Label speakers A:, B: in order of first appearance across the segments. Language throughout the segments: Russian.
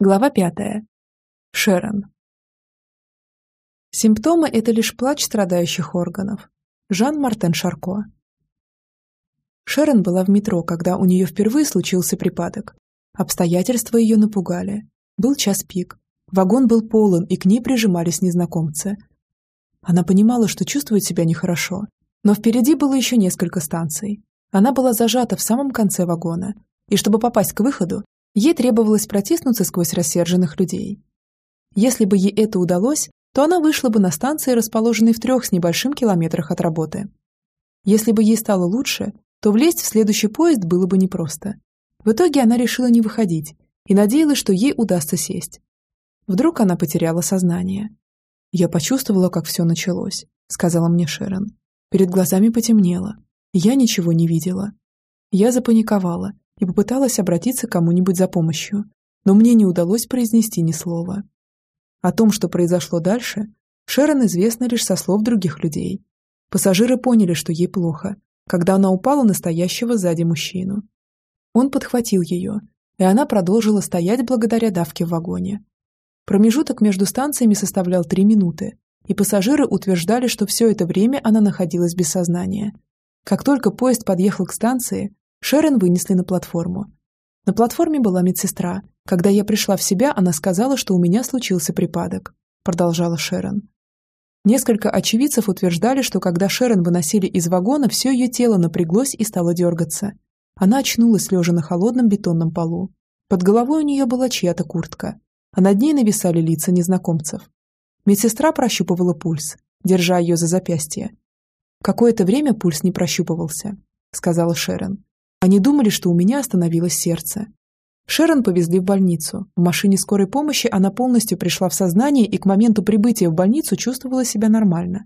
A: Глава пятая. Шерон. Симптомы – это лишь плач страдающих органов. Жан-Мартен Шарко. Шерон была в метро, когда у нее впервые случился припадок. Обстоятельства ее напугали. Был час пик. Вагон был полон, и к ней прижимались незнакомцы. Она понимала, что чувствует себя нехорошо. Но впереди было еще несколько станций. Она была зажата в самом конце вагона. И чтобы попасть к выходу, Ей требовалось протиснуться сквозь рассерженных людей. Если бы ей это удалось, то она вышла бы на станции, расположенной в трех с небольшим километрах от работы. Если бы ей стало лучше, то влезть в следующий поезд было бы непросто. В итоге она решила не выходить и надеялась, что ей удастся сесть. Вдруг она потеряла сознание. «Я почувствовала, как все началось», — сказала мне Шерон. Перед глазами потемнело. Я ничего не видела. Я запаниковала и попыталась обратиться к кому-нибудь за помощью, но мне не удалось произнести ни слова. О том, что произошло дальше, Шерон известно лишь со слов других людей. Пассажиры поняли, что ей плохо, когда она упала на стоящего сзади мужчину. Он подхватил ее, и она продолжила стоять благодаря давке в вагоне. Промежуток между станциями составлял три минуты, и пассажиры утверждали, что все это время она находилась без сознания. Как только поезд подъехал к станции, Шерон вынесли на платформу. На платформе была медсестра. Когда я пришла в себя, она сказала, что у меня случился припадок. Продолжала Шерон. Несколько очевидцев утверждали, что когда Шерон выносили из вагона, все ее тело напряглось и стало дергаться. Она очнулась, лежа на холодном бетонном полу. Под головой у нее была чья-то куртка, а над ней нависали лица незнакомцев. Медсестра прощупывала пульс, держа ее за запястье. «Какое-то время пульс не прощупывался», — сказала Шерон. Они думали, что у меня остановилось сердце. Шерон повезли в больницу. В машине скорой помощи она полностью пришла в сознание и к моменту прибытия в больницу чувствовала себя нормально.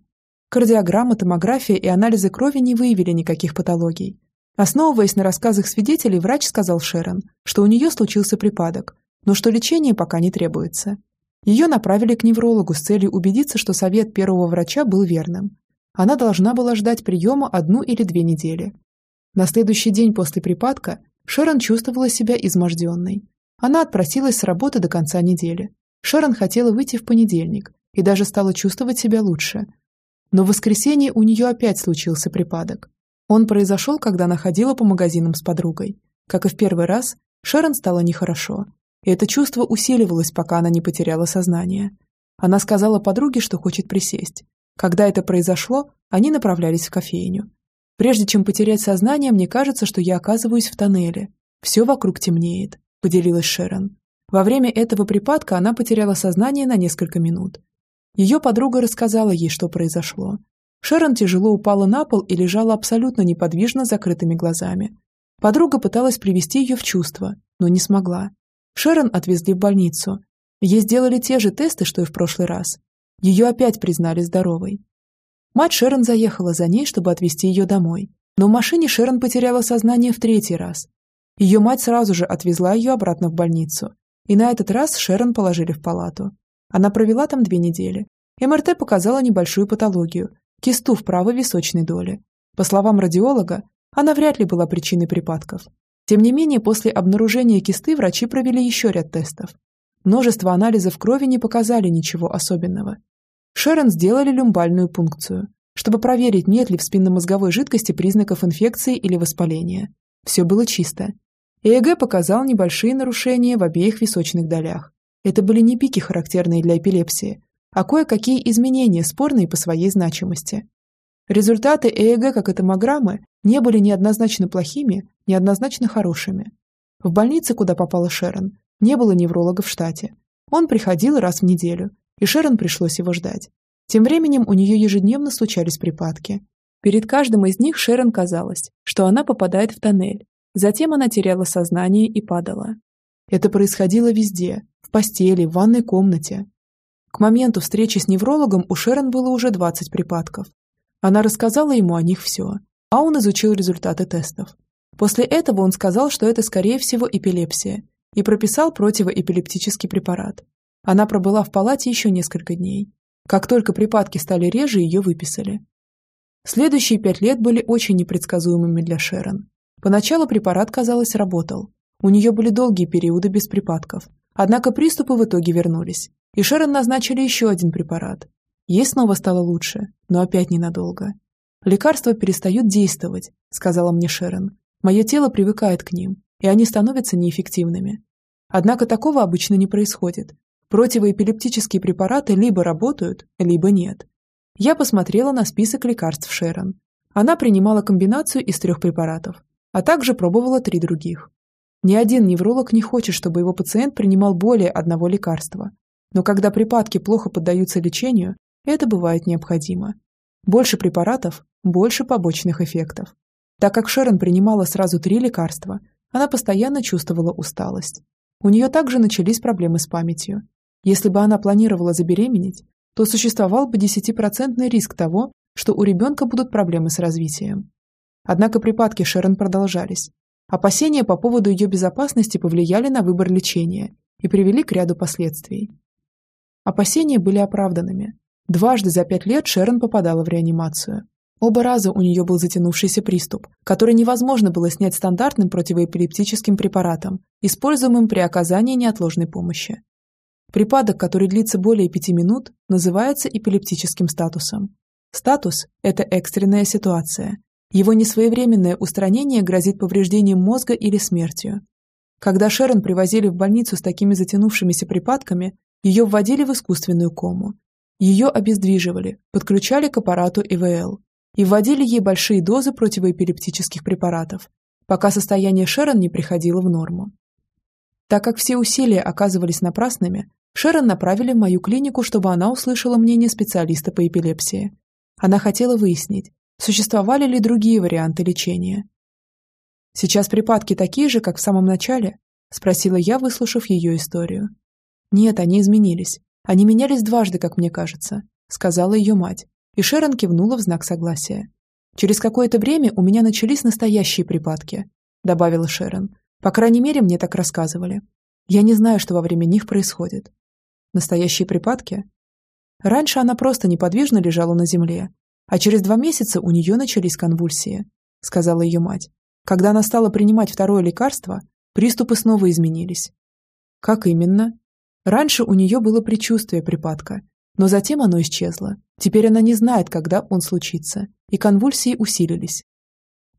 A: Кардиограмма, томография и анализы крови не выявили никаких патологий. Основываясь на рассказах свидетелей, врач сказал Шерон, что у нее случился припадок, но что лечение пока не требуется. Ее направили к неврологу с целью убедиться, что совет первого врача был верным. Она должна была ждать приема одну или две недели. На следующий день после припадка Шерон чувствовала себя изможденной. Она отпросилась с работы до конца недели. Шерон хотела выйти в понедельник и даже стала чувствовать себя лучше. Но в воскресенье у нее опять случился припадок. Он произошел, когда она ходила по магазинам с подругой. Как и в первый раз, Шерон стало нехорошо. И это чувство усиливалось, пока она не потеряла сознание. Она сказала подруге, что хочет присесть. Когда это произошло, они направлялись в кофейню. Прежде чем потерять сознание, мне кажется, что я оказываюсь в тоннеле. Все вокруг темнеет», — поделилась Шерон. Во время этого припадка она потеряла сознание на несколько минут. Ее подруга рассказала ей, что произошло. Шерон тяжело упала на пол и лежала абсолютно неподвижно с закрытыми глазами. Подруга пыталась привести ее в чувство, но не смогла. Шерон отвезли в больницу. Ей сделали те же тесты, что и в прошлый раз. Ее опять признали здоровой. Мать Шерон заехала за ней, чтобы отвезти ее домой. Но в машине Шерон потеряла сознание в третий раз. Ее мать сразу же отвезла ее обратно в больницу. И на этот раз Шерон положили в палату. Она провела там две недели. МРТ показала небольшую патологию – кисту в правой височной доле. По словам радиолога, она вряд ли была причиной припадков. Тем не менее, после обнаружения кисты врачи провели еще ряд тестов. Множество анализов крови не показали ничего особенного. Шерон сделали люмбальную пункцию, чтобы проверить, нет ли в спинномозговой жидкости признаков инфекции или воспаления. Все было чисто. ЭЭГ показал небольшие нарушения в обеих височных долях. Это были не пики, характерные для эпилепсии, а кое-какие изменения, спорные по своей значимости. Результаты ЭЭГ, как и томограммы, не были ни однозначно плохими, ни однозначно хорошими. В больнице, куда попала Шерон, не было невролога в штате. Он приходил раз в неделю и Шерон пришлось его ждать. Тем временем у нее ежедневно случались припадки. Перед каждым из них Шерон казалось, что она попадает в тоннель. Затем она теряла сознание и падала. Это происходило везде, в постели, в ванной комнате. К моменту встречи с неврологом у Шерон было уже 20 припадков. Она рассказала ему о них все, а он изучил результаты тестов. После этого он сказал, что это скорее всего эпилепсия, и прописал противоэпилептический препарат, она пробыла в палате еще несколько дней. Как только припадки стали реже, ее выписали. Следующие пять лет были очень непредсказуемыми для Шерон. Поначалу препарат, казалось, работал. У нее были долгие периоды без припадков, Однако приступы в итоге вернулись, и Шерон назначили еще один препарат. Ей снова стало лучше, но опять ненадолго. «Лекарства перестают действовать», — сказала мне Шерон. «Мое тело привыкает к ним, и они становятся неэффективными. Однако такого обычно не происходит. Противоэпилептические препараты либо работают, либо нет. Я посмотрела на список лекарств Шерон. Она принимала комбинацию из трех препаратов, а также пробовала три других. Ни один невролог не хочет, чтобы его пациент принимал более одного лекарства. Но когда припадки плохо поддаются лечению, это бывает необходимо. Больше препаратов – больше побочных эффектов. Так как Шерон принимала сразу три лекарства, она постоянно чувствовала усталость. У нее также начались проблемы с памятью. Если бы она планировала забеременеть, то существовал бы 10% риск того, что у ребенка будут проблемы с развитием. Однако припадки Шерон продолжались. Опасения по поводу ее безопасности повлияли на выбор лечения и привели к ряду последствий. Опасения были оправданными. Дважды за пять лет Шерон попадала в реанимацию. Оба раза у нее был затянувшийся приступ, который невозможно было снять стандартным противоэпилептическим препаратом, используемым при оказании неотложной помощи. Припадок, который длится более пяти минут, называется эпилептическим статусом. Статус – это экстренная ситуация. Его несвоевременное устранение грозит повреждением мозга или смертью. Когда Шерон привозили в больницу с такими затянувшимися припадками, ее вводили в искусственную кому. Ее обездвиживали, подключали к аппарату ИВЛ, и вводили ей большие дозы противоэпилептических препаратов, пока состояние Шерон не приходило в норму. Так как все усилия оказывались напрасными, Шерон направили в мою клинику, чтобы она услышала мнение специалиста по эпилепсии. Она хотела выяснить, существовали ли другие варианты лечения. «Сейчас припадки такие же, как в самом начале?» – спросила я, выслушав ее историю. «Нет, они изменились. Они менялись дважды, как мне кажется», – сказала ее мать, и Шерон кивнула в знак согласия. «Через какое-то время у меня начались настоящие припадки», — добавила Шерон. «По крайней мере, мне так рассказывали. Я не знаю, что во время них происходит». «Настоящие припадки?» Раньше она просто неподвижно лежала на земле, а через два месяца у нее начались конвульсии, — сказала ее мать. Когда она стала принимать второе лекарство, приступы снова изменились. Как именно? Раньше у нее было предчувствие припадка, но затем оно исчезло. Теперь она не знает, когда он случится, и конвульсии усилились.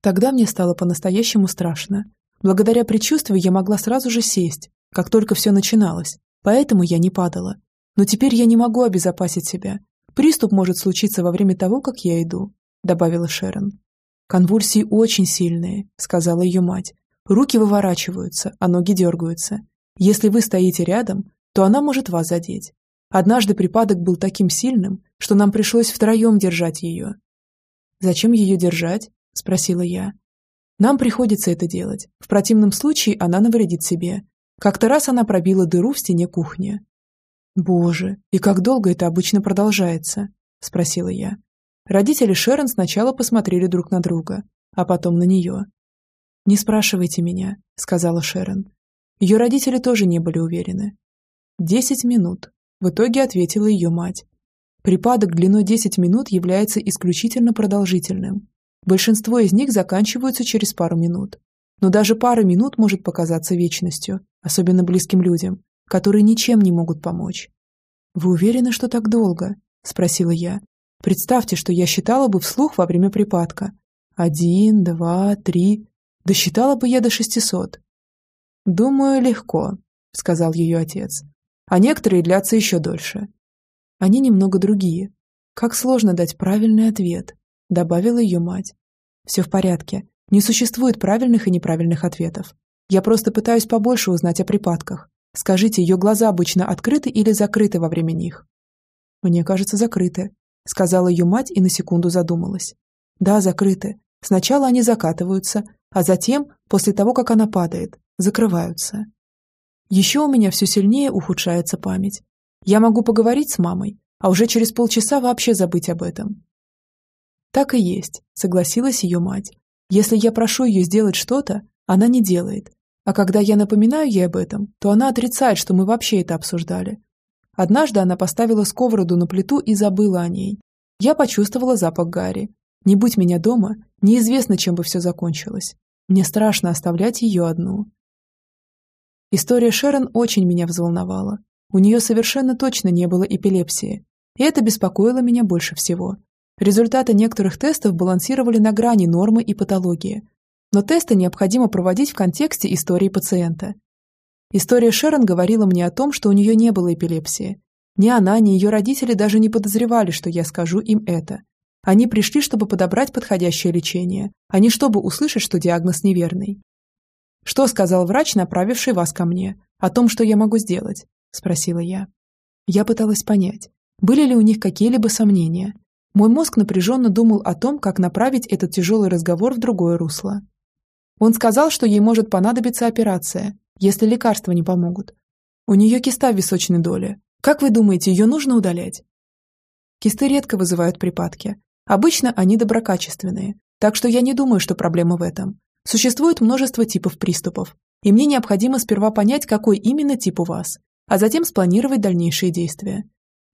A: Тогда мне стало по-настоящему страшно. Благодаря предчувствию я могла сразу же сесть, как только все начиналось, поэтому я не падала. Но теперь я не могу обезопасить себя. Приступ может случиться во время того, как я иду», — добавила Шерон. «Конвульсии очень сильные», — сказала ее мать. «Руки выворачиваются, а ноги дергаются. Если вы стоите рядом, то она может вас задеть. Однажды припадок был таким сильным, что нам пришлось втроем держать ее. «Зачем ее держать?» – спросила я. «Нам приходится это делать. В противном случае она навредит себе. Как-то раз она пробила дыру в стене кухни». «Боже, и как долго это обычно продолжается?» – спросила я. Родители Шерон сначала посмотрели друг на друга, а потом на нее. «Не спрашивайте меня», – сказала Шерон. Ее родители тоже не были уверены. «Десять минут», в итоге ответила ее мать. Припадок длиной 10 минут является исключительно продолжительным. Большинство из них заканчиваются через пару минут. Но даже пара минут может показаться вечностью, особенно близким людям, которые ничем не могут помочь. «Вы уверены, что так долго?» – спросила я. «Представьте, что я считала бы вслух во время припадка. Один, два, три. Досчитала бы я до шестисот». «Думаю, легко», – сказал ее отец а некоторые длятся еще дольше. Они немного другие. Как сложно дать правильный ответ, добавила ее мать. Все в порядке. Не существует правильных и неправильных ответов. Я просто пытаюсь побольше узнать о припадках. Скажите, ее глаза обычно открыты или закрыты во время них? Мне кажется, закрыты, сказала ее мать и на секунду задумалась. Да, закрыты. Сначала они закатываются, а затем, после того, как она падает, закрываются. Еще у меня все сильнее ухудшается память. Я могу поговорить с мамой, а уже через полчаса вообще забыть об этом. Так и есть, согласилась ее мать. Если я прошу ее сделать что-то, она не делает. А когда я напоминаю ей об этом, то она отрицает, что мы вообще это обсуждали. Однажды она поставила сковороду на плиту и забыла о ней. Я почувствовала запах Гарри. Не будь меня дома, неизвестно, чем бы все закончилось. Мне страшно оставлять ее одну. История Шерон очень меня взволновала. У нее совершенно точно не было эпилепсии, и это беспокоило меня больше всего. Результаты некоторых тестов балансировали на грани нормы и патологии, но тесты необходимо проводить в контексте истории пациента. История Шерон говорила мне о том, что у нее не было эпилепсии. Ни она, ни ее родители даже не подозревали, что я скажу им это. Они пришли, чтобы подобрать подходящее лечение, а не чтобы услышать, что диагноз неверный. «Что сказал врач, направивший вас ко мне? О том, что я могу сделать?» – спросила я. Я пыталась понять, были ли у них какие-либо сомнения. Мой мозг напряженно думал о том, как направить этот тяжелый разговор в другое русло. Он сказал, что ей может понадобиться операция, если лекарства не помогут. У нее киста в височной доле. Как вы думаете, ее нужно удалять? Кисты редко вызывают припадки. Обычно они доброкачественные, так что я не думаю, что проблема в этом. Существует множество типов приступов, и мне необходимо сперва понять, какой именно тип у вас, а затем спланировать дальнейшие действия.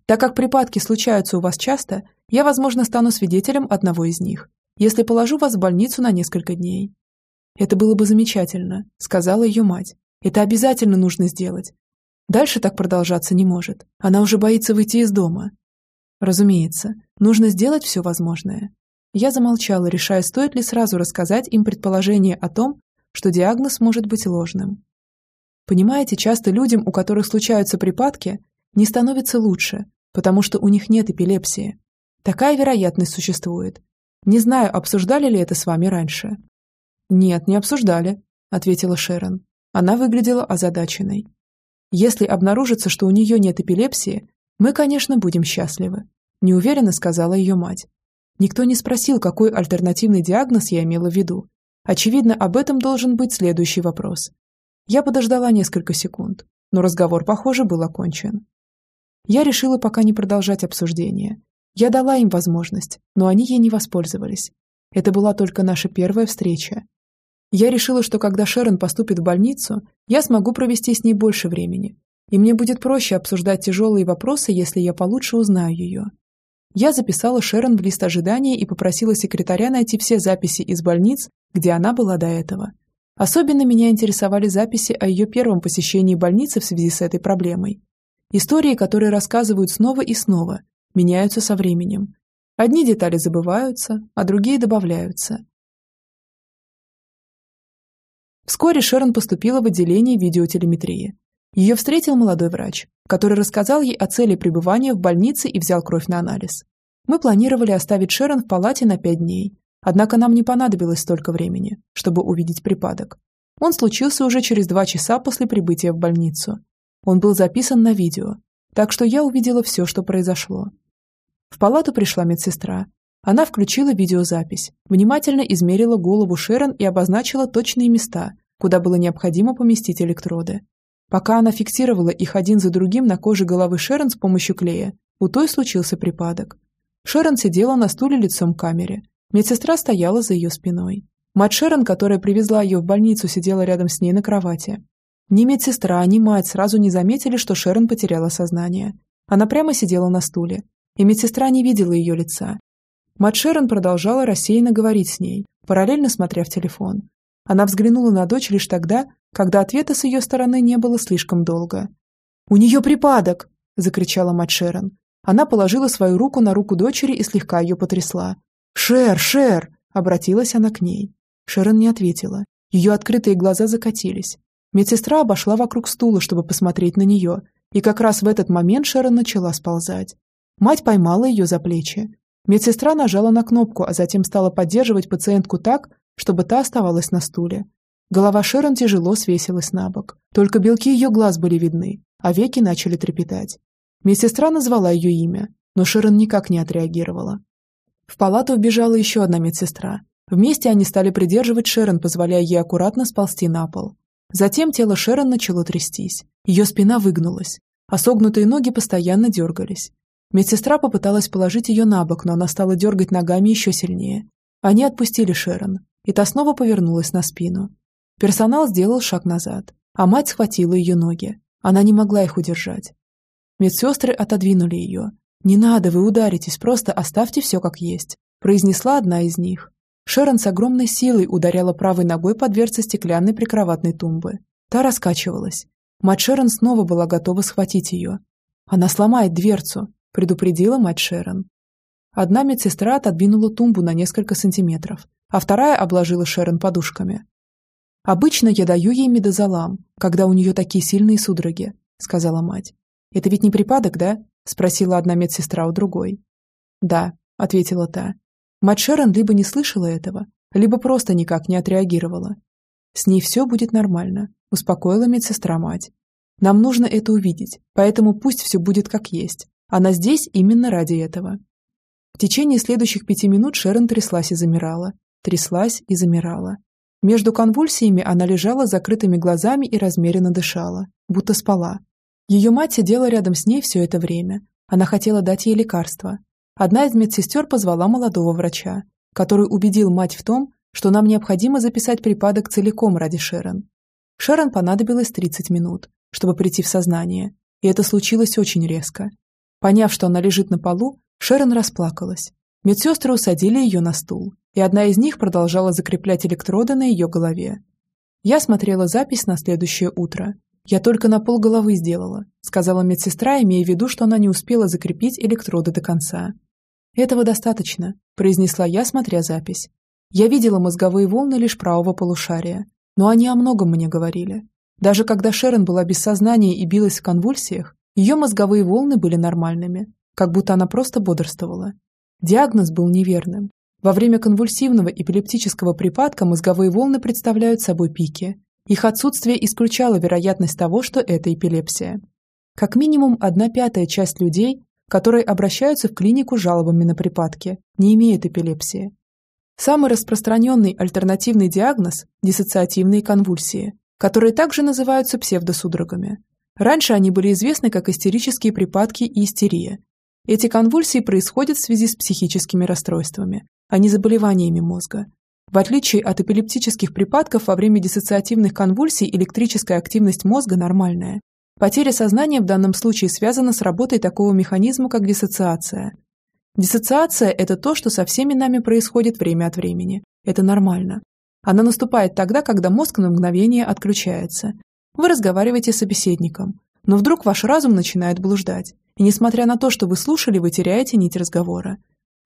A: Так как припадки случаются у вас часто, я, возможно, стану свидетелем одного из них, если положу вас в больницу на несколько дней. «Это было бы замечательно», — сказала ее мать. «Это обязательно нужно сделать. Дальше так продолжаться не может. Она уже боится выйти из дома». «Разумеется, нужно сделать все возможное». Я замолчала, решая, стоит ли сразу рассказать им предположение о том, что диагноз может быть ложным. Понимаете, часто людям, у которых случаются припадки, не становится лучше, потому что у них нет эпилепсии. Такая вероятность существует. Не знаю, обсуждали ли это с вами раньше. Нет, не обсуждали, ответила Шерон. Она выглядела озадаченной. Если обнаружится, что у нее нет эпилепсии, мы, конечно, будем счастливы, неуверенно сказала ее мать. Никто не спросил, какой альтернативный диагноз я имела в виду. Очевидно, об этом должен быть следующий вопрос. Я подождала несколько секунд, но разговор, похоже, был окончен. Я решила пока не продолжать обсуждение. Я дала им возможность, но они ей не воспользовались. Это была только наша первая встреча. Я решила, что когда Шерон поступит в больницу, я смогу провести с ней больше времени, и мне будет проще обсуждать тяжелые вопросы, если я получше узнаю ее. Я записала Шерон в лист ожидания и попросила секретаря найти все записи из больниц, где она была до этого. Особенно меня интересовали записи о ее первом посещении больницы в связи с этой проблемой. Истории, которые рассказывают снова и снова, меняются со временем. Одни детали забываются, а другие добавляются. Вскоре Шерон поступила в отделение видеотелеметрии. Ее встретил молодой врач, который рассказал ей о цели пребывания в больнице и взял кровь на анализ. Мы планировали оставить Шерон в палате на пять дней, однако нам не понадобилось столько времени, чтобы увидеть припадок. Он случился уже через два часа после прибытия в больницу. Он был записан на видео, так что я увидела все, что произошло. В палату пришла медсестра. Она включила видеозапись, внимательно измерила голову Шерон и обозначила точные места, куда было необходимо поместить электроды. Пока она фиксировала их один за другим на коже головы Шерон с помощью клея, у той случился припадок. Шерон сидела на стуле лицом к камере. Медсестра стояла за ее спиной. Мать Шерон, которая привезла ее в больницу, сидела рядом с ней на кровати. Ни медсестра, ни мать сразу не заметили, что Шерон потеряла сознание. Она прямо сидела на стуле, и медсестра не видела ее лица. Мать продолжала рассеянно говорить с ней, параллельно смотря в телефон. Она взглянула на дочь лишь тогда, когда ответа с ее стороны не было слишком долго. «У нее припадок!» – закричала мать. Она положила свою руку на руку дочери и слегка ее потрясла. «Шер, Шер!» – обратилась она к ней. Шерон не ответила. Ее открытые глаза закатились. Медсестра обошла вокруг стула, чтобы посмотреть на нее, и как раз в этот момент Шерон начала сползать. Мать поймала ее за плечи. Медсестра нажала на кнопку, а затем стала поддерживать пациентку так, чтобы та оставалась на стуле. Голова Шерон тяжело свесилась на бок. Только белки ее глаз были видны, а веки начали трепетать. Медсестра назвала ее имя, но Шерон никак не отреагировала. В палату вбежала еще одна медсестра. Вместе они стали придерживать Шерон, позволяя ей аккуратно сползти на пол. Затем тело Шерон начало трястись. Ее спина выгнулась, а согнутые ноги постоянно дергались. Медсестра попыталась положить ее на бок, но она стала дергать ногами еще сильнее. Они отпустили Шерон, и та снова повернулась на спину. Персонал сделал шаг назад, а мать схватила ее ноги. Она не могла их удержать. Медсестры отодвинули ее. «Не надо, вы ударитесь, просто оставьте все как есть», произнесла одна из них. Шерон с огромной силой ударяла правой ногой по дверце стеклянной прикроватной тумбы. Та раскачивалась. Мать Шерон снова была готова схватить ее. «Она сломает дверцу», – предупредила мать Шерон. Одна медсестра отодвинула тумбу на несколько сантиметров, а вторая обложила Шерон подушками. «Обычно я даю ей медозолам, когда у нее такие сильные судороги», – сказала мать. «Это ведь не припадок, да?» – спросила одна медсестра у другой. «Да», – ответила та. Мать Шерон либо не слышала этого, либо просто никак не отреагировала. «С ней все будет нормально», – успокоила медсестра-мать. «Нам нужно это увидеть, поэтому пусть все будет как есть. Она здесь именно ради этого». В течение следующих пяти минут Шерон тряслась и замирала, тряслась и замирала. Между конвульсиями она лежала с закрытыми глазами и размеренно дышала, будто спала. Ее мать сидела рядом с ней все это время. Она хотела дать ей лекарство. Одна из медсестер позвала молодого врача, который убедил мать в том, что нам необходимо записать припадок целиком ради Шерон. Шерон понадобилось 30 минут, чтобы прийти в сознание, и это случилось очень резко. Поняв, что она лежит на полу, Шерон расплакалась. Медсестры усадили ее на стул, и одна из них продолжала закреплять электроды на ее голове. Я смотрела запись на следующее утро. «Я только на пол головы сделала», — сказала медсестра, имея в виду, что она не успела закрепить электроды до конца. «Этого достаточно», — произнесла я, смотря запись. Я видела мозговые волны лишь правого полушария, но они о многом мне говорили. Даже когда Шерон была без сознания и билась в конвульсиях, ее мозговые волны были нормальными, как будто она просто бодрствовала. Диагноз был неверным. Во время конвульсивного эпилептического припадка мозговые волны представляют собой пики. Их отсутствие исключало вероятность того, что это эпилепсия. Как минимум одна пятая часть людей, которые обращаются в клинику с жалобами на припадки, не имеют эпилепсии. Самый распространенный альтернативный диагноз – диссоциативные конвульсии, которые также называются псевдосудорогами. Раньше они были известны как истерические припадки и истерия, эти конвульсии происходят в связи с психическими расстройствами, а не заболеваниями мозга. В отличие от эпилептических припадков, во время диссоциативных конвульсий электрическая активность мозга нормальная. Потеря сознания в данном случае связана с работой такого механизма, как диссоциация. Диссоциация – это то, что со всеми нами происходит время от времени. Это нормально. Она наступает тогда, когда мозг на мгновение отключается. Вы разговариваете с собеседником, но вдруг ваш разум начинает блуждать. И несмотря на то, что вы слушали, вы теряете нить разговора.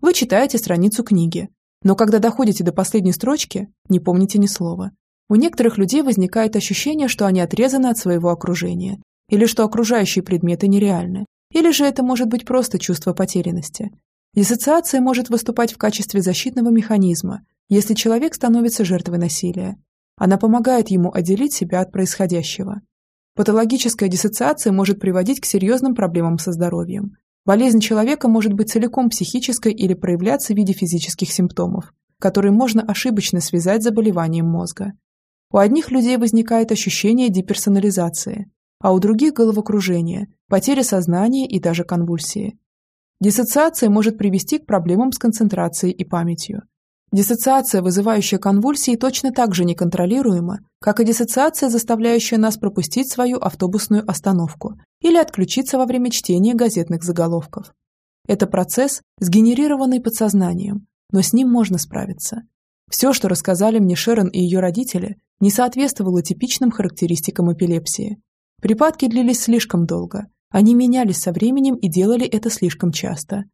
A: Вы читаете страницу книги, но когда доходите до последней строчки, не помните ни слова. У некоторых людей возникает ощущение, что они отрезаны от своего окружения, или что окружающие предметы нереальны, или же это может быть просто чувство потерянности. Диссоциация может выступать в качестве защитного механизма, если человек становится жертвой насилия. Она помогает ему отделить себя от происходящего. Патологическая диссоциация может приводить к серьезным проблемам со здоровьем. Болезнь человека может быть целиком психической или проявляться в виде физических симптомов, которые можно ошибочно связать с заболеванием мозга. У одних людей возникает ощущение деперсонализации, а у других – головокружение, потеря сознания и даже конвульсии. Диссоциация может привести к проблемам с концентрацией и памятью. Диссоциация, вызывающая конвульсии, точно так же неконтролируема, как и диссоциация, заставляющая нас пропустить свою автобусную остановку или отключиться во время чтения газетных заголовков. Это процесс, сгенерированный подсознанием, но с ним можно справиться. Все, что рассказали мне Шерон и ее родители, не соответствовало типичным характеристикам эпилепсии. Припадки длились слишком долго, они менялись со временем и делали это слишком часто.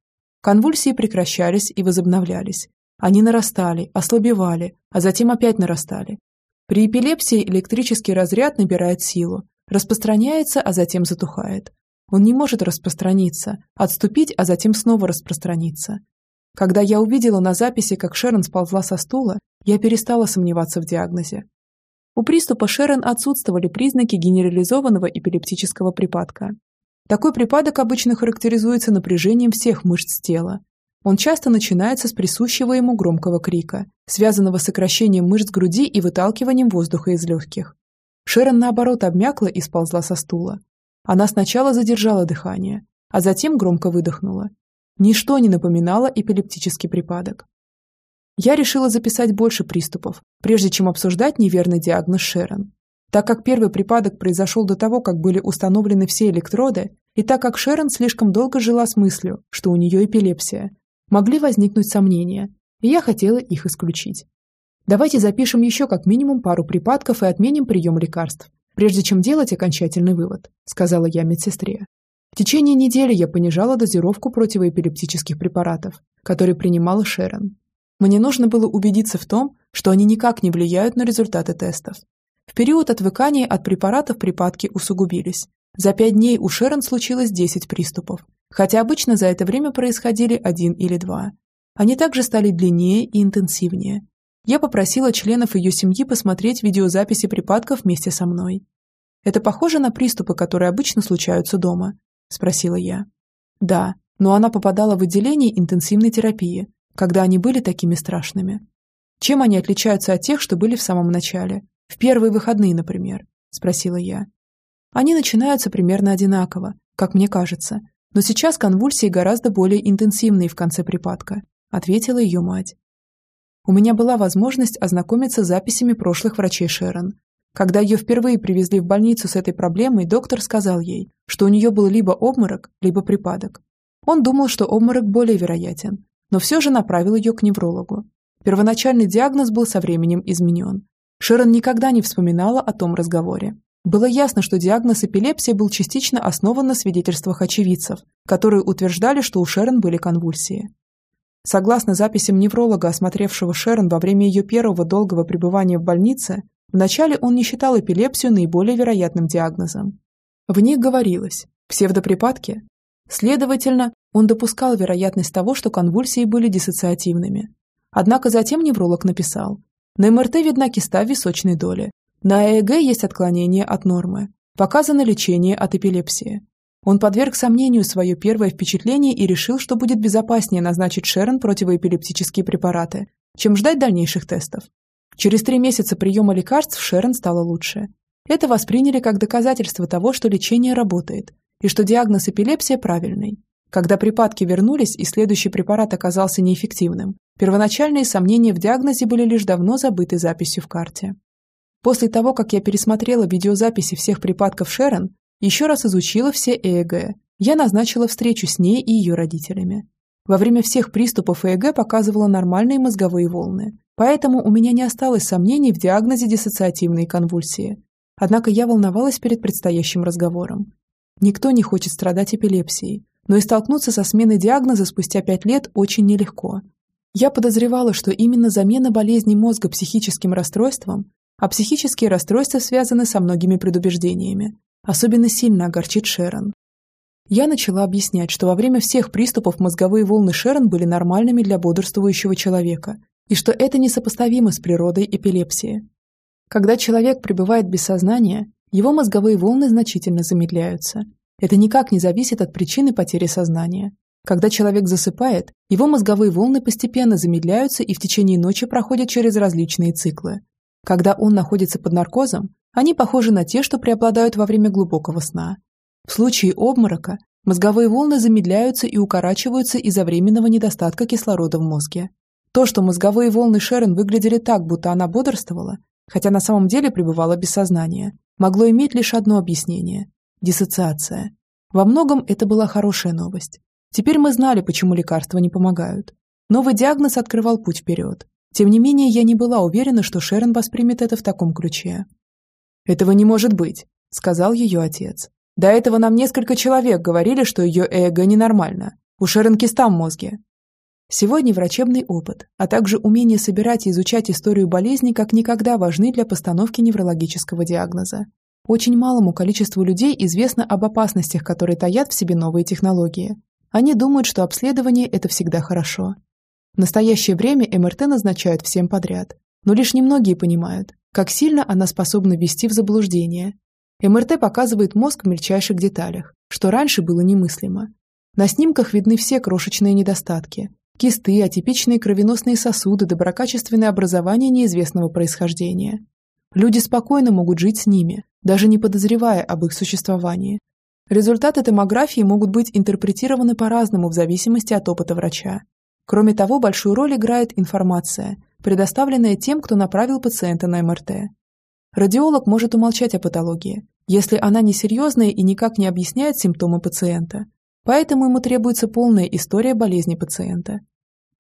A: Конвульсии прекращались и возобновлялись, они нарастали, ослабевали, а затем опять нарастали. При эпилепсии электрический разряд набирает силу, распространяется, а затем затухает. Он не может распространиться, отступить, а затем снова распространиться. Когда я увидела на записи, как Шерон сползла со стула, я перестала сомневаться в диагнозе. У приступа Шерон отсутствовали признаки генерализованного эпилептического припадка. Такой припадок обычно характеризуется напряжением всех мышц тела, он часто начинается с присущего ему громкого крика, связанного с сокращением мышц груди и выталкиванием воздуха из легких. Шерон, наоборот, обмякла и сползла со стула. Она сначала задержала дыхание, а затем громко выдохнула. Ничто не напоминало эпилептический припадок. Я решила записать больше приступов, прежде чем обсуждать неверный диагноз Шерон. Так как первый припадок произошел до того, как были установлены все электроды, и так как Шерон слишком долго жила с мыслью, что у нее эпилепсия, могли возникнуть сомнения, и я хотела их исключить. Давайте запишем еще как минимум пару припадков и отменим прием лекарств. прежде чем делать окончательный вывод», — сказала я медсестре. В течение недели я понижала дозировку противоэпилептических препаратов, которые принимала Шерон. Мне нужно было убедиться в том, что они никак не влияют на результаты тестов. В период отвыкания от препаратов припадки усугубились. За пять дней у Шерон случилось 10 приступов, хотя обычно за это время происходили один или два. Они также стали длиннее и интенсивнее. Я попросила членов ее семьи посмотреть видеозаписи припадков вместе со мной. «Это похоже на приступы, которые обычно случаются дома?» – спросила я. «Да, но она попадала в отделение интенсивной терапии, когда они были такими страшными. Чем они отличаются от тех, что были в самом начале? В первые выходные, например?» – спросила я. Они начинаются примерно одинаково, как мне кажется, но сейчас конвульсии гораздо более интенсивные в конце припадка, ответила ее мать. У меня была возможность ознакомиться с записями прошлых врачей Шерон. Когда ее впервые привезли в больницу с этой проблемой, доктор сказал ей, что у нее был либо обморок, либо припадок. Он думал, что обморок более вероятен, но все же направил ее к неврологу. Первоначальный диагноз был со временем изменен. Шерон никогда не вспоминала о том разговоре. Было ясно, что диагноз эпилепсия был частично основан на свидетельствах очевидцев, которые утверждали, что у Шерон были конвульсии. Согласно записям невролога, осмотревшего Шерон во время ее первого долгого пребывания в больнице, вначале он не считал эпилепсию наиболее вероятным диагнозом. В них говорилось «псевдоприпадки». Следовательно, он допускал вероятность того, что конвульсии были диссоциативными. Однако затем невролог написал «На МРТ видна киста в височной доли. На ЭЭГ есть отклонение от нормы. Показано лечение от эпилепсии. Он подверг сомнению свое первое впечатление и решил, что будет безопаснее назначить Шерон противоэпилептические препараты, чем ждать дальнейших тестов. Через три месяца приема лекарств Шерон стало лучше. Это восприняли как доказательство того, что лечение работает, и что диагноз эпилепсия правильный. Когда припадки вернулись и следующий препарат оказался неэффективным, первоначальные сомнения в диагнозе были лишь давно забыты записью в карте. После того, как я пересмотрела видеозаписи всех припадков Шерон, еще раз изучила все ЭЭГ. Я назначила встречу с ней и ее родителями. Во время всех приступов ЭЭГ показывала нормальные мозговые волны, поэтому у меня не осталось сомнений в диагнозе диссоциативной конвульсии. Однако я волновалась перед предстоящим разговором. Никто не хочет страдать эпилепсией, но и столкнуться со сменой диагноза спустя пять лет очень нелегко. Я подозревала, что именно замена болезни мозга психическим расстройством, а психические расстройства связаны со многими предубеждениями, Особенно сильно огорчит Шерон. Я начала объяснять, что во время всех приступов мозговые волны Шерон были нормальными для бодрствующего человека, и что это несопоставимо с природой эпилепсии. Когда человек пребывает без сознания, его мозговые волны значительно замедляются. Это никак не зависит от причины потери сознания. Когда человек засыпает, его мозговые волны постепенно замедляются и в течение ночи проходят через различные циклы. Когда он находится под наркозом, они похожи на те, что преобладают во время глубокого сна. В случае обморока мозговые волны замедляются и укорачиваются из-за временного недостатка кислорода в мозге. То, что мозговые волны Шерон выглядели так, будто она бодрствовала, хотя на самом деле пребывала без сознания, могло иметь лишь одно объяснение – диссоциация. Во многом это была хорошая новость. Теперь мы знали, почему лекарства не помогают. Новый диагноз открывал путь вперед. Тем не менее, я не была уверена, что Шерон воспримет это в таком ключе. «Этого не может быть», — сказал ее отец. «До этого нам несколько человек говорили, что ее эго ненормально. У Шерон киста в мозге». Сегодня врачебный опыт, а также умение собирать и изучать историю болезни как никогда важны для постановки неврологического диагноза. Очень малому количеству людей известно об опасностях, которые таят в себе новые технологии. Они думают, что обследование – это всегда хорошо. В настоящее время МРТ назначают всем подряд. Но лишь немногие понимают, как сильно она способна ввести в заблуждение. МРТ показывает мозг в мельчайших деталях, что раньше было немыслимо. На снимках видны все крошечные недостатки. Кисты, атипичные кровеносные сосуды, доброкачественное образование неизвестного происхождения. Люди спокойно могут жить с ними, даже не подозревая об их существовании. Результаты томографии могут быть интерпретированы по-разному в зависимости от опыта врача. Кроме того, большую роль играет информация, предоставленная тем, кто направил пациента на МРТ. Радиолог может умолчать о патологии, если она несерьезная и никак не объясняет симптомы пациента, поэтому ему требуется полная история болезни пациента.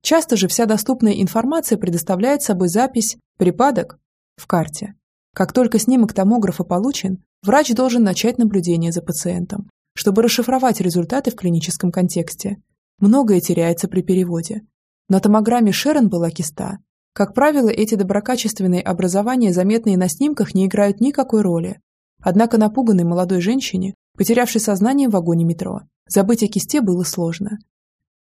A: Часто же вся доступная информация предоставляет собой запись «припадок» в карте. Как только снимок томографа получен, врач должен начать наблюдение за пациентом, чтобы расшифровать результаты в клиническом контексте. Многое теряется при переводе. На томограмме Шерон была киста. Как правило, эти доброкачественные образования, заметные на снимках, не играют никакой роли. Однако напуганной молодой женщине, потерявшей сознание в вагоне метро, забыть о кисте было сложно.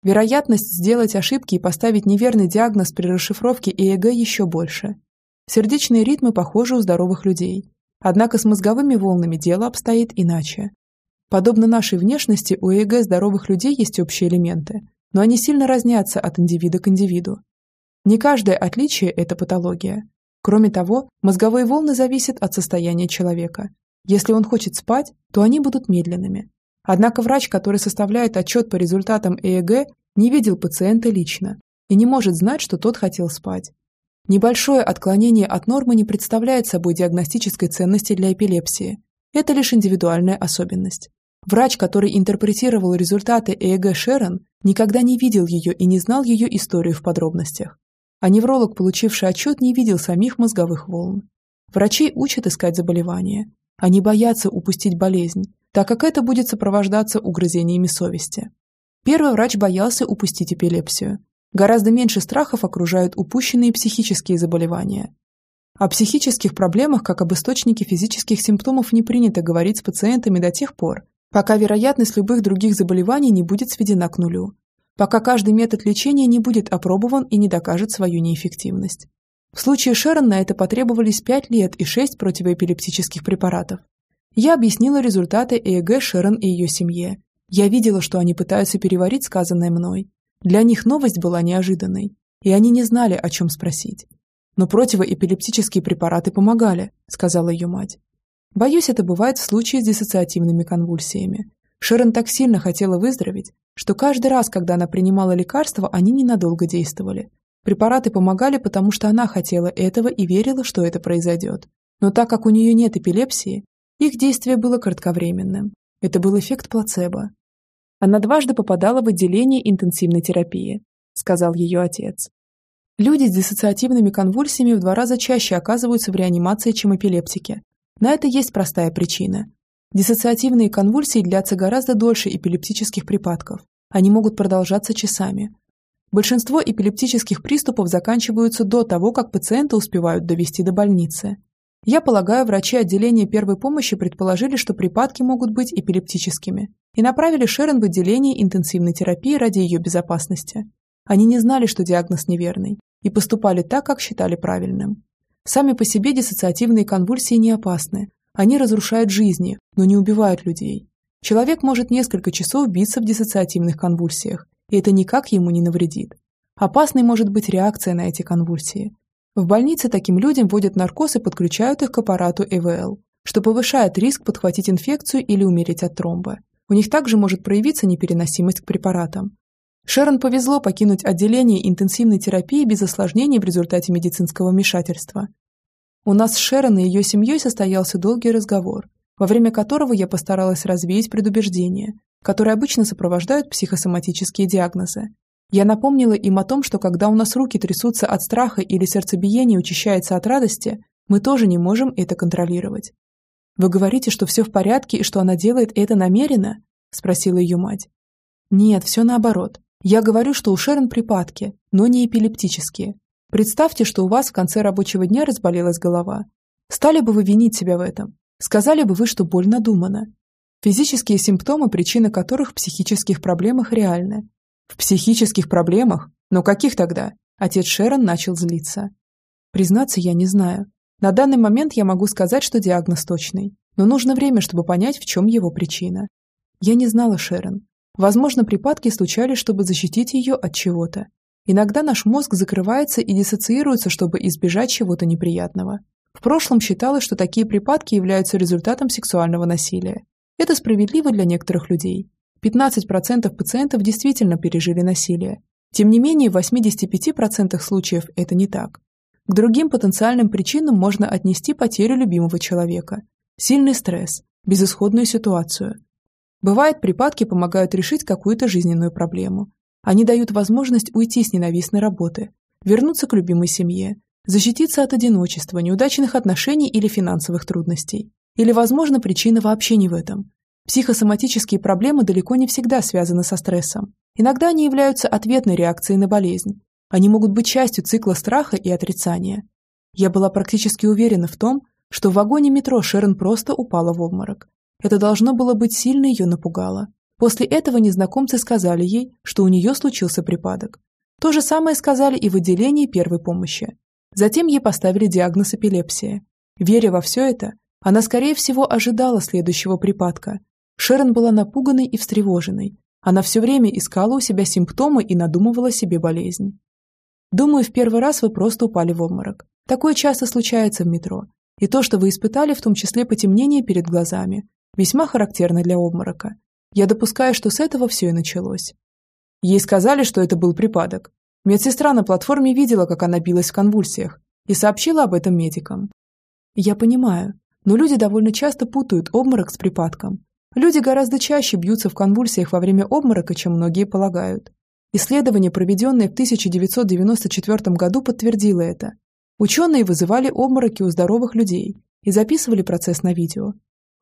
A: Вероятность сделать ошибки и поставить неверный диагноз при расшифровке ЭЭГ еще больше. Сердечные ритмы похожи у здоровых людей. Однако с мозговыми волнами дело обстоит иначе. Подобно нашей внешности, у ЭЭГ здоровых людей есть общие элементы, но они сильно разнятся от индивида к индивиду. Не каждое отличие – это патология. Кроме того, мозговые волны зависят от состояния человека. Если он хочет спать, то они будут медленными, Однако врач, который составляет отчет по результатам ЭЭГ, не видел пациента лично и не может знать, что тот хотел спать. Небольшое отклонение от нормы не представляет собой диагностической ценности для эпилепсии. Это лишь индивидуальная особенность. Врач, который интерпретировал результаты ЭЭГ Шерон, никогда не видел ее и не знал ее историю в подробностях. А невролог, получивший отчет, не видел самих мозговых волн. Врачей учат искать заболевания. Они боятся упустить болезнь, так как это будет сопровождаться угрызениями совести. Первый врач боялся упустить эпилепсию. Гораздо меньше страхов окружают упущенные психические заболевания. О психических проблемах, как об источнике физических симптомов, не принято говорить с пациентами до тех пор, пока вероятность любых других заболеваний не будет сведена к нулю, пока каждый метод лечения не будет опробован и не докажет свою неэффективность. В случае Шерон на это потребовались 5 лет и 6 противоэпилептических препаратов. Я объяснила результаты ЭЭГ Шерон и ее семье. Я видела, что они пытаются переварить сказанное мной. Для них новость была неожиданной, и они не знали, о чем спросить. Но противоэпилептические препараты помогали, сказала ее мать. Боюсь, это бывает в случае с диссоциативными конвульсиями. Шерон так сильно хотела выздороветь, что каждый раз, когда она принимала лекарства, они ненадолго действовали. Препараты помогали, потому что она хотела этого и верила, что это произойдет. Но так как у нее нет эпилепсии, их действие было кратковременным. Это был эффект плацебо. Она дважды попадала в отделение интенсивной терапии, сказал ее отец. Люди с диссоциативными конвульсиями в два раза чаще оказываются в реанимации, чем эпилептики. На это есть простая причина. Диссоциативные конвульсии длятся гораздо дольше эпилептических припадков. Они могут продолжаться часами. Большинство эпилептических приступов заканчиваются до того, как пациента успевают довести до больницы. Я полагаю, врачи отделения первой помощи предположили, что припадки могут быть эпилептическими, и направили Шерон в отделение интенсивной терапии ради ее безопасности. Они не знали, что диагноз неверный, и поступали так, как считали правильным. Сами по себе диссоциативные конвульсии не опасны. Они разрушают жизни, но не убивают людей. Человек может несколько часов биться в диссоциативных конвульсиях, и это никак ему не навредит. Опасной может быть реакция на эти конвульсии. В больнице таким людям вводят наркоз и подключают их к аппарату ЭВЛ, что повышает риск подхватить инфекцию или умереть от тромба. У них также может проявиться непереносимость к препаратам. Шерон повезло покинуть отделение интенсивной терапии без осложнений в результате медицинского вмешательства. У нас с Шерон и ее семьей состоялся долгий разговор, во время которого я постаралась развеять предубеждения, которые обычно сопровождают психосоматические диагнозы, я напомнила им о том, что когда у нас руки трясутся от страха или сердцебиение учащается от радости, мы тоже не можем это контролировать. «Вы говорите, что все в порядке и что она делает это намеренно?» – спросила ее мать. «Нет, все наоборот. Я говорю, что у Шерон припадки, но не эпилептические. Представьте, что у вас в конце рабочего дня разболелась голова. Стали бы вы винить себя в этом? Сказали бы вы, что боль надумана? Физические симптомы, причина которых в психических проблемах реальны, в психических проблемах? Но каких тогда? Отец Шерон начал злиться. Признаться, я не знаю. На данный момент я могу сказать, что диагноз точный, но нужно время, чтобы понять, в чем его причина. Я не знала Шерон. Возможно, припадки случались, чтобы защитить ее от чего-то. Иногда наш мозг закрывается и диссоциируется, чтобы избежать чего-то неприятного. В прошлом считалось, что такие припадки являются результатом сексуального насилия. Это справедливо для некоторых людей, 15% пациентов действительно пережили насилие. Тем не менее, в 85% случаев это не так. К другим потенциальным причинам можно отнести потерю любимого человека, сильный стресс, безысходную ситуацию. Бывает, припадки помогают решить какую-то жизненную проблему. Они дают возможность уйти с ненавистной работы, вернуться к любимой семье, защититься от одиночества, неудачных отношений или финансовых трудностей. Или, возможно, причина вообще не в этом. Психосоматические проблемы далеко не всегда связаны со стрессом. Иногда они являются ответной реакцией на болезнь. Они могут быть частью цикла страха и отрицания. Я была практически уверена в том, что в вагоне метро Шерон просто упала в обморок. Это должно было быть сильно ее напугало. После этого незнакомцы сказали ей, что у нее случился припадок. То же самое сказали и в отделении первой помощи. Затем ей поставили диагноз эпилепсия. Веря во все это, она, скорее всего, ожидала следующего припадка, Шерон была напуганной и встревоженной. Она все время искала у себя симптомы и надумывала себе болезнь. Думаю, в первый раз вы просто упали в обморок. Такое часто случается в метро. И то, что вы испытали, в том числе потемнение перед глазами, весьма характерно для обморока. Я допускаю, что с этого все и началось. Ей сказали, что это был припадок. Медсестра на платформе видела, как она билась в конвульсиях, и сообщила об этом медикам. Я понимаю, но люди довольно часто путают обморок с припадком. Люди гораздо чаще бьются в конвульсиях во время обморока, чем многие полагают. Исследование, проведенное в 1994 году, подтвердило это. Ученые вызывали обмороки у здоровых людей и записывали процесс на видео.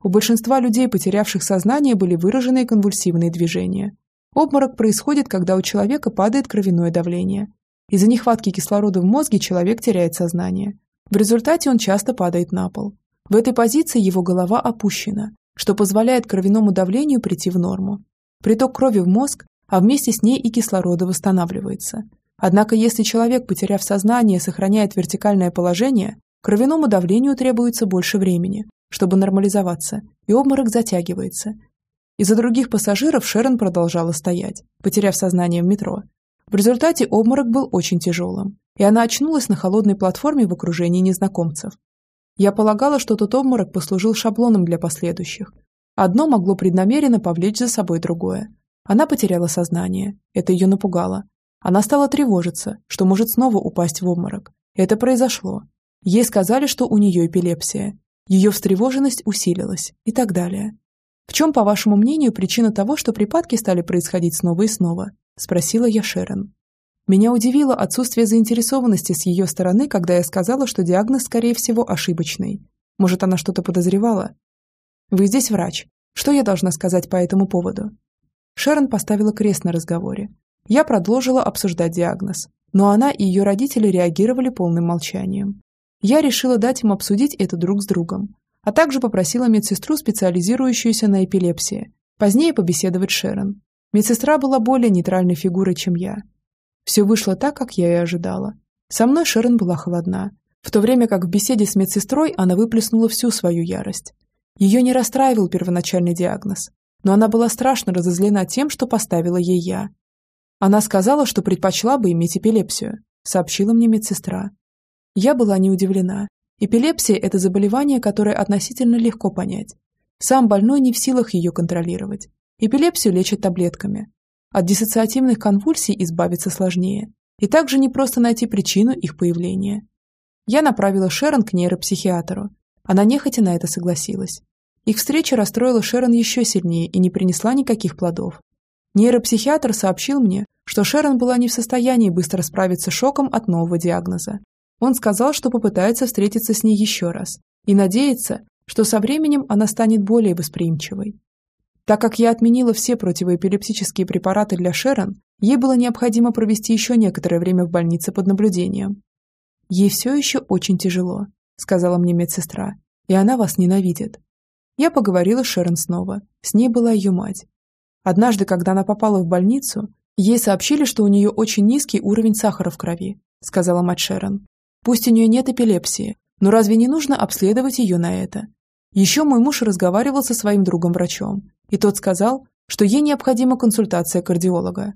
A: У большинства людей, потерявших сознание, были выраженные конвульсивные движения. Обморок происходит, когда у человека падает кровяное давление. Из-за нехватки кислорода в мозге человек теряет сознание. В результате он часто падает на пол. В этой позиции его голова опущена, что позволяет кровяному давлению прийти в норму. Приток крови в мозг, а вместе с ней и кислорода восстанавливается. Однако если человек, потеряв сознание, сохраняет вертикальное положение, кровяному давлению требуется больше времени, чтобы нормализоваться, и обморок затягивается. Из-за других пассажиров Шерон продолжала стоять, потеряв сознание в метро. В результате обморок был очень тяжелым, и она очнулась на холодной платформе в окружении незнакомцев, я полагала, что тот обморок послужил шаблоном для последующих. Одно могло преднамеренно повлечь за собой другое. Она потеряла сознание. Это ее напугало. Она стала тревожиться, что может снова упасть в обморок. Это произошло. Ей сказали, что у нее эпилепсия. Ее встревоженность усилилась и так далее. «В чем, по вашему мнению, причина того, что припадки стали происходить снова и снова?» – спросила я Шерон. Меня удивило отсутствие заинтересованности с ее стороны, когда я сказала, что диагноз, скорее всего, ошибочный. Может, она что-то подозревала? «Вы здесь врач. Что я должна сказать по этому поводу?» Шерон поставила крест на разговоре. Я продолжила обсуждать диагноз, но она и ее родители реагировали полным молчанием. Я решила дать им обсудить это друг с другом, а также попросила медсестру, специализирующуюся на эпилепсии, позднее побеседовать с Шерон. Медсестра была более нейтральной фигурой, чем я, все вышло так, как я и ожидала. Со мной Шерон была холодна, в то время как в беседе с медсестрой она выплеснула всю свою ярость. Ее не расстраивал первоначальный диагноз, но она была страшно разозлена тем, что поставила ей я. Она сказала, что предпочла бы иметь эпилепсию, сообщила мне медсестра. Я была не удивлена. Эпилепсия – это заболевание, которое относительно легко понять. Сам больной не в силах ее контролировать. Эпилепсию лечат таблетками, от диссоциативных конвульсий избавиться сложнее, и также непросто найти причину их появления. Я направила Шерон к нейропсихиатру. Она нехотя на это согласилась. Их встреча расстроила Шерон еще сильнее и не принесла никаких плодов. Нейропсихиатр сообщил мне, что Шерон была не в состоянии быстро справиться с шоком от нового диагноза. Он сказал, что попытается встретиться с ней еще раз и надеется, что со временем она станет более восприимчивой. Так как я отменила все противоэпилептические препараты для Шерон, ей было необходимо провести еще некоторое время в больнице под наблюдением. «Ей все еще очень тяжело», — сказала мне медсестра, — «и она вас ненавидит». Я поговорила с Шерон снова, с ней была ее мать. Однажды, когда она попала в больницу, ей сообщили, что у нее очень низкий уровень сахара в крови, сказала мать Шерон. Пусть у нее нет эпилепсии, но разве не нужно обследовать ее на это? Еще мой муж разговаривал со своим другом-врачом, и тот сказал, что ей необходима консультация кардиолога.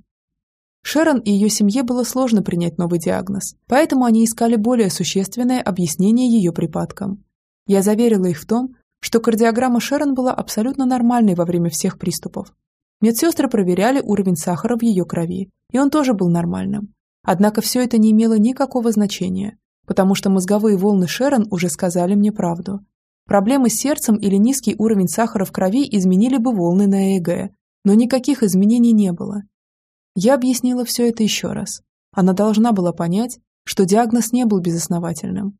A: Шерон и ее семье было сложно принять новый диагноз, поэтому они искали более существенное объяснение ее припадкам. Я заверила их в том, что кардиограмма Шерон была абсолютно нормальной во время всех приступов. Медсестры проверяли уровень сахара в ее крови, и он тоже был нормальным. Однако все это не имело никакого значения, потому что мозговые волны Шерон уже сказали мне правду. Проблемы с сердцем или низкий уровень сахара в крови изменили бы волны на ЭЭГ, но никаких изменений не было. Я объяснила все это еще раз. Она должна была понять, что диагноз не был безосновательным.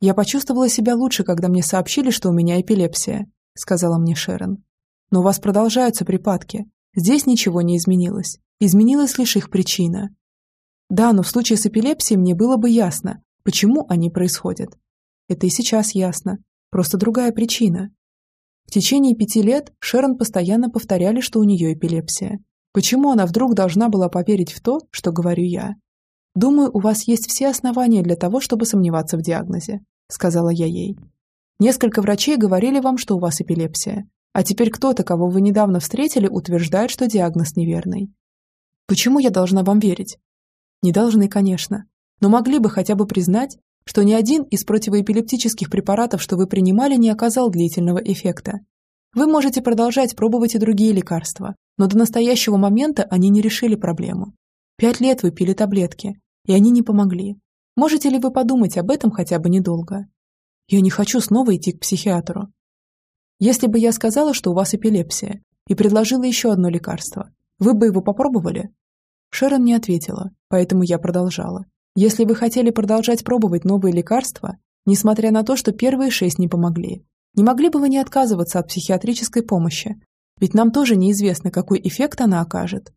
A: «Я почувствовала себя лучше, когда мне сообщили, что у меня эпилепсия», — сказала мне Шерон. «Но у вас продолжаются припадки. Здесь ничего не изменилось. Изменилась лишь их причина. Да, но в случае с эпилепсией мне было бы ясно, почему они происходят. Это и сейчас ясно. Просто другая причина. В течение пяти лет Шерон постоянно повторяли, что у нее эпилепсия. Почему она вдруг должна была поверить в то, что говорю я? «Думаю, у вас есть все основания для того, чтобы сомневаться в диагнозе», — сказала я ей. «Несколько врачей говорили вам, что у вас эпилепсия, а теперь кто-то, кого вы недавно встретили, утверждает, что диагноз неверный. Почему я должна вам верить?» «Не должны, конечно, но могли бы хотя бы признать, что ни один из противоэпилептических препаратов, что вы принимали, не оказал длительного эффекта. Вы можете продолжать пробовать и другие лекарства, но до настоящего момента они не решили проблему. Пять лет вы пили таблетки, и они не помогли. Можете ли вы подумать об этом хотя бы недолго? Я не хочу снова идти к психиатру. Если бы я сказала, что у вас эпилепсия, и предложила еще одно лекарство, вы бы его попробовали? Шерон не ответила, поэтому я продолжала. Если вы хотели продолжать пробовать новые лекарства, несмотря на то, что первые шесть не помогли, не могли бы вы не отказываться от психиатрической помощи? Ведь нам тоже неизвестно, какой эффект она окажет.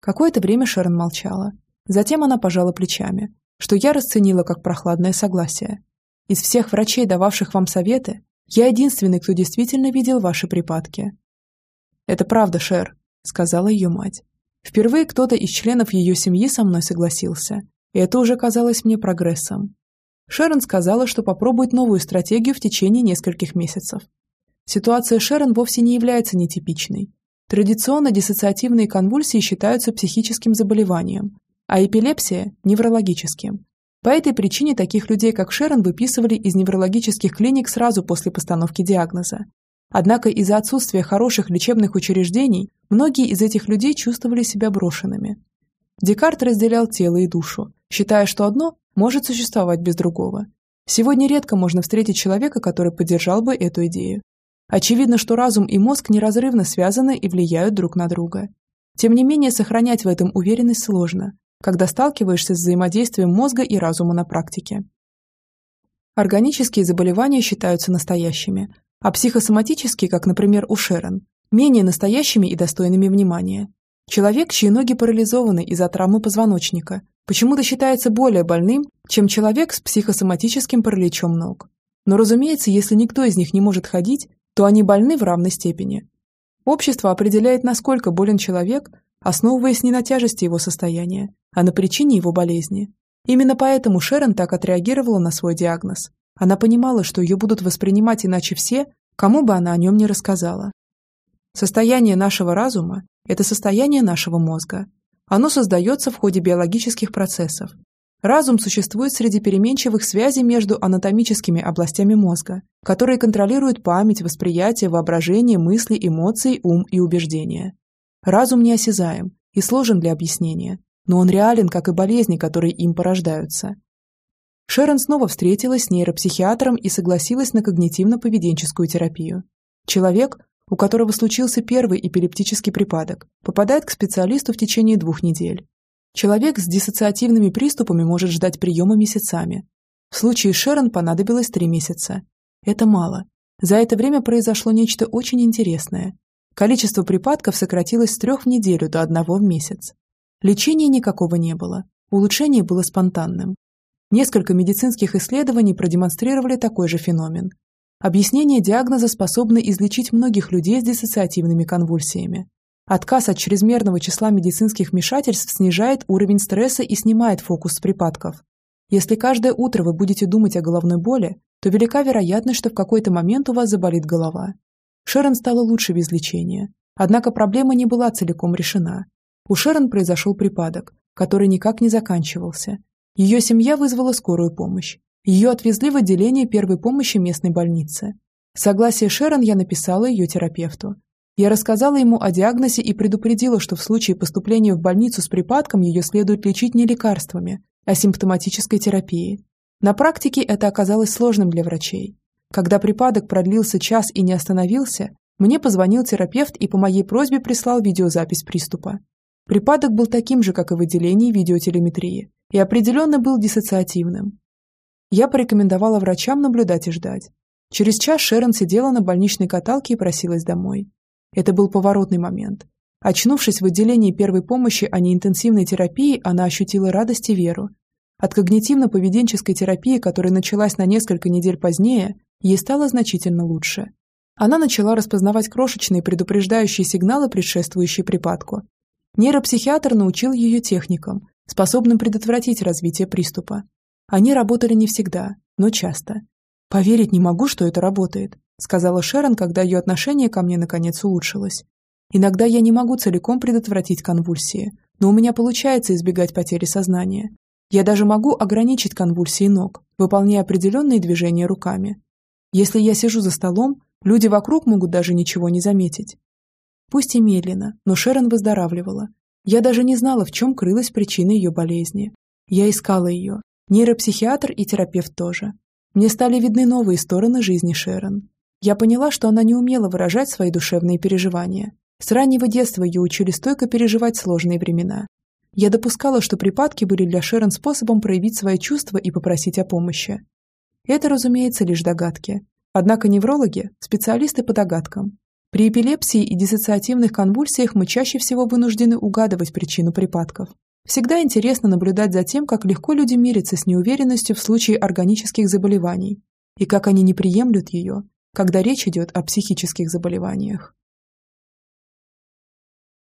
A: Какое-то время Шерон молчала. Затем она пожала плечами, что я расценила как прохладное согласие. Из всех врачей, дававших вам советы, я единственный, кто действительно видел ваши припадки. «Это правда, Шер», — сказала ее мать. Впервые кто-то из членов ее семьи со мной согласился, и это уже казалось мне прогрессом. Шерон сказала, что попробует новую стратегию в течение нескольких месяцев. Ситуация Шерон вовсе не является нетипичной. Традиционно диссоциативные конвульсии считаются психическим заболеванием, а эпилепсия – неврологическим. По этой причине таких людей, как Шерон, выписывали из неврологических клиник сразу после постановки диагноза. Однако из-за отсутствия хороших лечебных учреждений многие из этих людей чувствовали себя брошенными. Декарт разделял тело и душу, считая, что одно может существовать без другого. Сегодня редко можно встретить человека, который поддержал бы эту идею. Очевидно, что разум и мозг неразрывно связаны и влияют друг на друга. Тем не менее, сохранять в этом уверенность сложно, когда сталкиваешься с взаимодействием мозга и разума на практике. Органические заболевания считаются настоящими, а психосоматические, как, например, у Шерон, менее настоящими и достойными внимания. Человек, чьи ноги парализованы из-за травмы позвоночника, почему-то считается более больным, чем человек с психосоматическим параличом ног. Но, разумеется, если никто из них не может ходить, то они больны в равной степени. Общество определяет, насколько болен человек, основываясь не на тяжести его состояния, а на причине его болезни. Именно поэтому Шерон так отреагировала на свой диагноз. Она понимала, что ее будут воспринимать иначе все, кому бы она о нем не рассказала. Состояние нашего разума – это состояние нашего мозга. Оно создается в ходе биологических процессов. Разум существует среди переменчивых связей между анатомическими областями мозга, которые контролируют память, восприятие, воображение, мысли, эмоции, ум и убеждения. Разум неосязаем и сложен для объяснения, но он реален, как и болезни, которые им порождаются. Шерон снова встретилась с нейропсихиатром и согласилась на когнитивно-поведенческую терапию. Человек, у которого случился первый эпилептический припадок, попадает к специалисту в течение двух недель. Человек с диссоциативными приступами может ждать приема месяцами. В случае Шерон понадобилось три месяца. Это мало. За это время произошло нечто очень интересное. Количество припадков сократилось с трех в неделю до одного в месяц. Лечения никакого не было. Улучшение было спонтанным. Несколько медицинских исследований продемонстрировали такой же феномен. Объяснение диагноза способно излечить многих людей с диссоциативными конвульсиями. Отказ от чрезмерного числа медицинских вмешательств снижает уровень стресса и снимает фокус с припадков. Если каждое утро вы будете думать о головной боли, то велика вероятность, что в какой-то момент у вас заболит голова. Шерон стала лучше без лечения. Однако проблема не была целиком решена. У Шерон произошел припадок, который никак не заканчивался. Ее семья вызвала скорую помощь. Ее отвезли в отделение первой помощи местной больницы. Согласие Шерон я написала ее терапевту. Я рассказала ему о диагнозе и предупредила, что в случае поступления в больницу с припадком ее следует лечить не лекарствами, а симптоматической терапией. На практике это оказалось сложным для врачей. Когда припадок продлился час и не остановился, мне позвонил терапевт и по моей просьбе прислал видеозапись приступа. Припадок был таким же, как и в отделении видеотелеметрии, и определенно был диссоциативным. Я порекомендовала врачам наблюдать и ждать. Через час Шерон сидела на больничной каталке и просилась домой. Это был поворотный момент. Очнувшись в отделении первой помощи, а не интенсивной терапии, она ощутила радость и веру. От когнитивно-поведенческой терапии, которая началась на несколько недель позднее, ей стало значительно лучше. Она начала распознавать крошечные предупреждающие сигналы, предшествующие припадку. Нейропсихиатр научил ее техникам, способным предотвратить развитие приступа. Они работали не всегда, но часто. «Поверить не могу, что это работает», сказала Шерон, когда ее отношение ко мне наконец улучшилось. Иногда я не могу целиком предотвратить конвульсии, но у меня получается избегать потери сознания. Я даже могу ограничить конвульсии ног, выполняя определенные движения руками. Если я сижу за столом, люди вокруг могут даже ничего не заметить. Пусть и медленно, но Шерон выздоравливала. Я даже не знала, в чем крылась причина ее болезни. Я искала ее. Нейропсихиатр и терапевт тоже. Мне стали видны новые стороны жизни Шерон. Я поняла, что она не умела выражать свои душевные переживания, с раннего детства ее учили стойко переживать сложные времена. Я допускала, что припадки были для Шерон способом проявить свои чувства и попросить о помощи. Это, разумеется, лишь догадки. Однако неврологи – специалисты по догадкам. При эпилепсии и диссоциативных конвульсиях мы чаще всего вынуждены угадывать причину припадков. Всегда интересно наблюдать за тем, как легко люди мирятся с неуверенностью в случае органических заболеваний и как они не приемлют ее, когда речь идет о психических заболеваниях.